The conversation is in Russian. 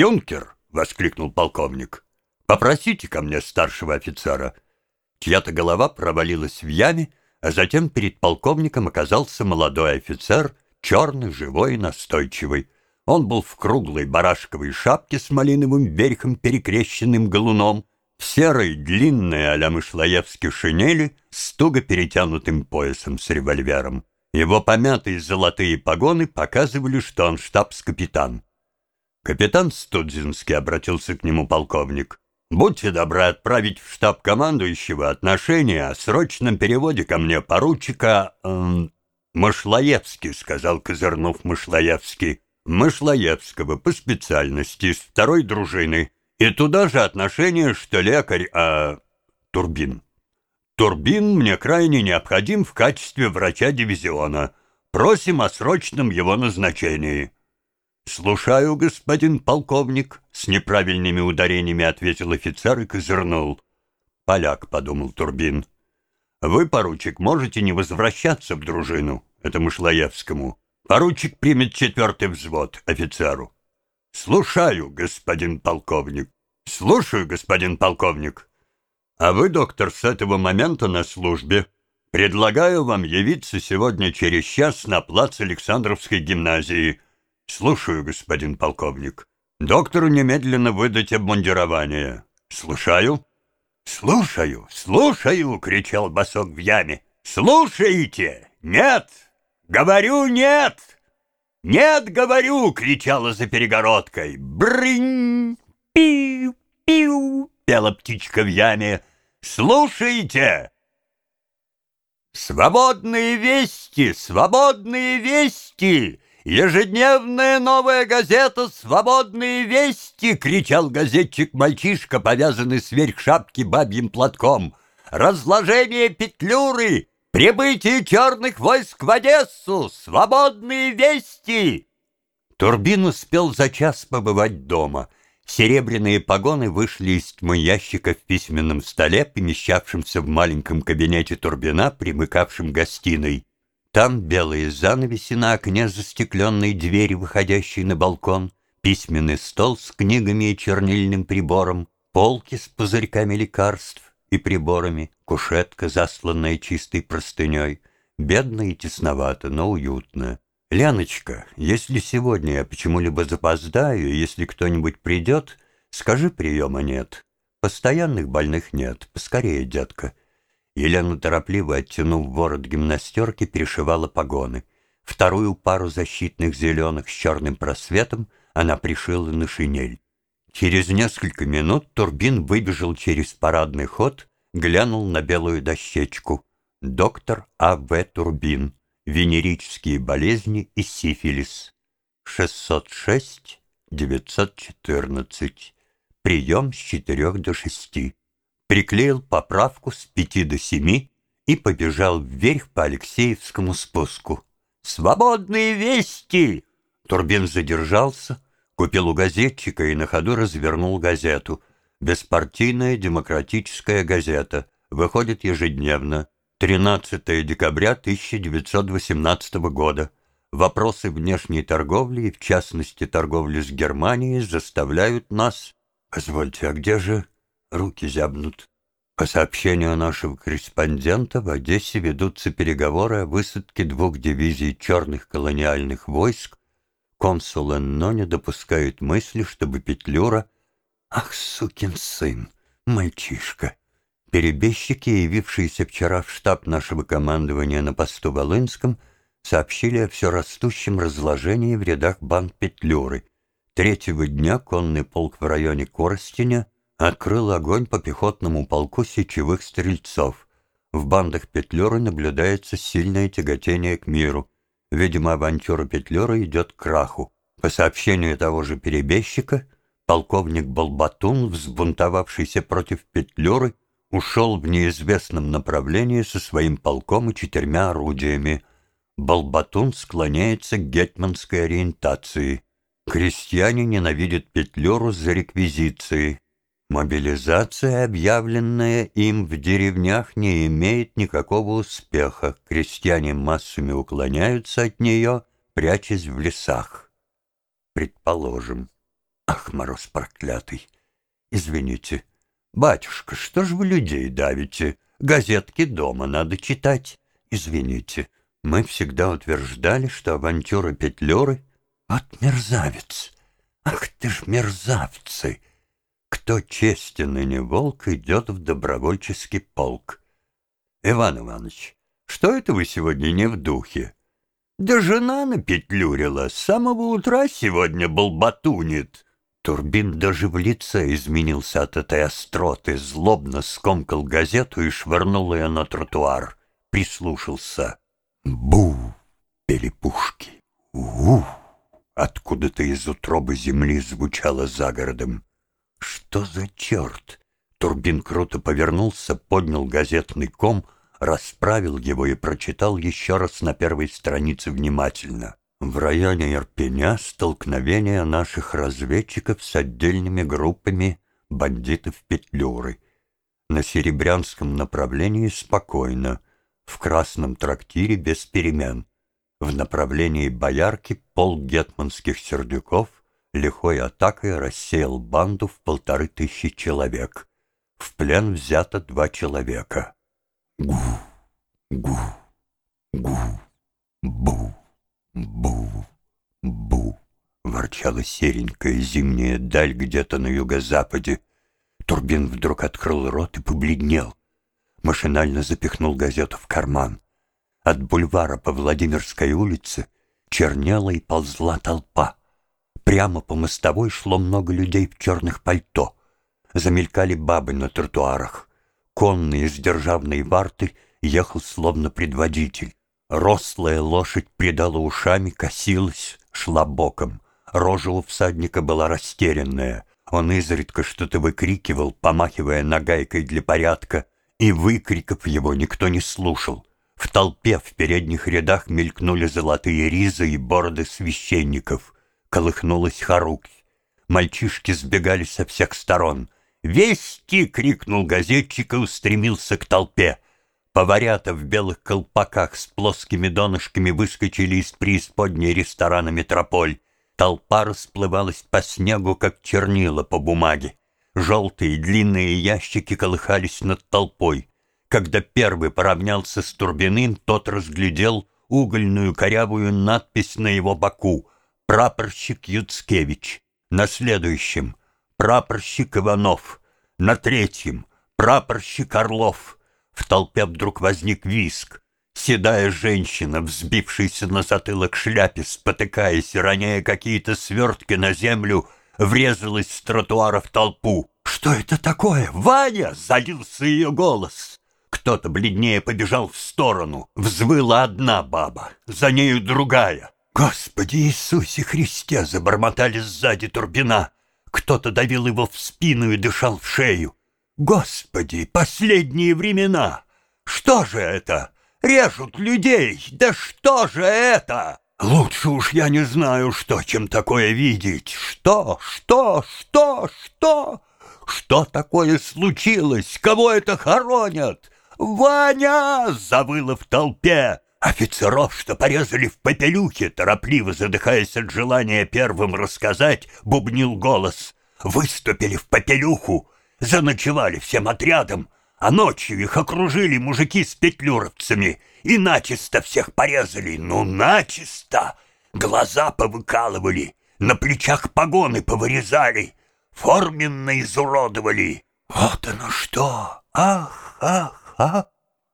«Юнкер!» — воскликнул полковник. «Попросите ко мне старшего офицера». Чья-то голова провалилась в яме, а затем перед полковником оказался молодой офицер, черный, живой и настойчивый. Он был в круглой барашковой шапке с малиновым верхом, перекрещенным галуном, в серой длинной а-ля Мышлоевской шинели с туго перетянутым поясом с револьвером. Его помятые золотые погоны показывали, что он штабс-капитан. Капитан Студзинский обратился к нему полковник. «Будьте добры отправить в штаб командующего отношение о срочном переводе ко мне поручика...» эм, сказал Козырнов Мышлоевский. «Мышлоевского по специальности, с второй дружины. И туда же отношение, что лекарь, а... Турбин». Турбин мне крайне необходим в качестве врача дивизиона. Просим о срочном его назначении». «Слушаю, господин полковник», — с неправильными ударениями ответил офицер и козырнул. «Поляк», — подумал Турбин. «Вы, поручик, можете не возвращаться в дружину, это Мышлоевскому. Поручик примет четвертый взвод офицеру». «Слушаю, господин полковник». «Слушаю, господин полковник». А вы, доктор, с этого момента на службе. Предлагаю вам явиться сегодня через час на плац Александровской гимназии. Слушаю, господин полковник. Доктору немедленно выдать обмундирование. Слушаю. Слушаю, слушаю, кричал босок в яме. Слушаете? Нет! Говорю, нет! Нет, говорю, кричала за перегородкой. Брынь! Пиу! Пиу! пела птичка в яме. Слушайте! Свободные вести, свободные вести! Ежедневная новая газета «Свободные вести!» — кричал газетчик-мальчишка, повязанный сверх шапки бабьим платком. «Разложение Петлюры! Прибытие черных войск в Одессу! Свободные вести!» Турбин успел за час побывать дома — Серебряные погоны вышли из тьмы ящика в письменном столе, помещавшемся в маленьком кабинете Турбина, примыкавшем к гостиной. Там белые занавеси на окне застекленной двери, выходящей на балкон, письменный стол с книгами и чернильным прибором, полки с пузырьками лекарств и приборами, кушетка, засланная чистой простыней. Бедно и тесновато, но уютно. «Леночка, если сегодня я почему-либо запоздаю, если кто-нибудь придет, скажи, приема нет. Постоянных больных нет. Поскорее, детка». Елена, торопливо оттянув ворот гимнастерки, перешивала погоны. Вторую пару защитных зеленых с черным просветом она пришила на шинель. Через несколько минут Турбин выбежал через парадный ход, глянул на белую дощечку. Доктор А.В. Турбин венерические болезни и сифилис. 606-914. Прием с 4 до 6. Приклеил поправку с 5 до 7 и побежал вверх по Алексеевскому спуску. «Свободные вести!» Турбин задержался, купил у газетчика и на ходу развернул газету. Беспартийная демократическая газета. Выходит ежедневно. 13 декабря 1918 года. Вопросы внешней торговли и, в частности, торговли с Германией заставляют нас... Позвольте, а где же... Руки зябнут. По сообщению нашего корреспондента, в Одессе ведутся переговоры о высадке двух дивизий черных колониальных войск. Консул Энно не допускает мысли, чтобы Петлюра... Ах, сукин сын, мальчишка! Перебежчики, явившиеся вчера в штаб нашего командования на посту Волынском, сообщили о все растущем разложении в рядах банд Петлюры. Третьего дня конный полк в районе Коростеня открыл огонь по пехотному полку сечевых стрельцов. В бандах Петлюры наблюдается сильное тяготение к миру. Видимо, авантюра Петлюры идет к краху. По сообщению того же перебежчика, полковник Балбатун, взбунтовавшийся против Петлюры, ушел в неизвестном направлении со своим полком и четырьмя орудиями. Балбатун склоняется к гетманской ориентации. Крестьяне ненавидят Петлюру за реквизиции. Мобилизация, объявленная им в деревнях, не имеет никакого успеха. Крестьяне массами уклоняются от нее, прячась в лесах. Предположим. Ах, мороз проклятый! Извините. Батюшка, что ж вы людей давите? Газетки дома надо читать. Извините. Мы всегда утверждали, что авантюры Петлюры от мерзавец. Ах ты ж мерзавцы! Кто честен и не волк, идет в добровольческий полк. Иван Иванович, что это вы сегодня не в духе? Да жена напетлюрила, с самого утра сегодня болбатунит. Турбин даже в лице изменился от этой остроты, злобно скомкал газету и швырнул ее на тротуар. Прислушался. Бу! Пели пушки. У! Откуда-то из утробы земли звучало за городом. Что за черт? Турбин круто повернулся, поднял газетный ком, расправил его и прочитал еще раз на первой странице внимательно. В районе Ирпеня столкновение наших разведчиков с отдельными группами бандитов Петлюры. На Серебрянском направлении спокойно, в Красном трактире без перемен. В направлении Боярки пол гетманских сердюков лихой атакой рассеял банду в полторы тысячи человек. В плен взято два человека. Гу, гу, гу, бу, бу, бу. Ворчала серенькая зимняя даль где-то на юго-западе. Турбин вдруг открыл рот и побледнел. Машинально запихнул газету в карман. От бульвара по Владимирской улице чернела и ползла толпа. Прямо по мостовой шло много людей в черных пальто. Замелькали бабы на тротуарах конный из державной варты ехал словно предводитель. Рослая лошадь придала ушами, косилась, шла боком. Рожа у всадника была растерянная. Он изредка что-то выкрикивал, помахивая нагайкой для порядка, и выкриков его никто не слушал. В толпе в передних рядах мелькнули золотые ризы и бороды священников. Колыхнулась хоругвь. Мальчишки сбегали со всех сторон. «Вести!» — крикнул газетчик и устремился к толпе. Поварята в белых колпаках с плоскими донышками выскочили из преисподней ресторана «Метрополь». Толпа расплывалась по снегу, как чернила по бумаге. Желтые длинные ящики колыхались над толпой. Когда первый поравнялся с Турбиным, тот разглядел угольную корявую надпись на его боку «Прапорщик Юцкевич». На следующем прапорщик Иванов, на третьем прапорщик Орлов. В толпе вдруг возник виск. Седая женщина, взбившаяся на затылок шляпе, спотыкаясь и роняя какие-то свертки на землю, врезалась с тротуара в толпу. «Что это такое? Ваня!» — залился ее голос. Кто-то бледнее побежал в сторону. Взвыла одна баба, за нею другая. «Господи Иисусе Христе!» — забормотали сзади Турбина. Кто-то давил его в спину и дышал в шею. Господи, последние времена! Что же это? Режут людей! Да что же это? Лучше уж я не знаю, что, чем такое видеть. Что, что, что, что? Что такое случилось? Кого это хоронят? «Ваня!» — завыло в толпе. Офицеров, что порезали в попелюхе, торопливо задыхаясь от желания первым рассказать, бубнил голос. Выступили в попелюху, заночевали всем отрядом, а ночью их окружили мужики с петлюровцами и начисто всех порезали, ну начисто! Глаза повыкалывали, на плечах погоны повырезали, форменно изуродовали. Вот оно что! Ах, ах, ах!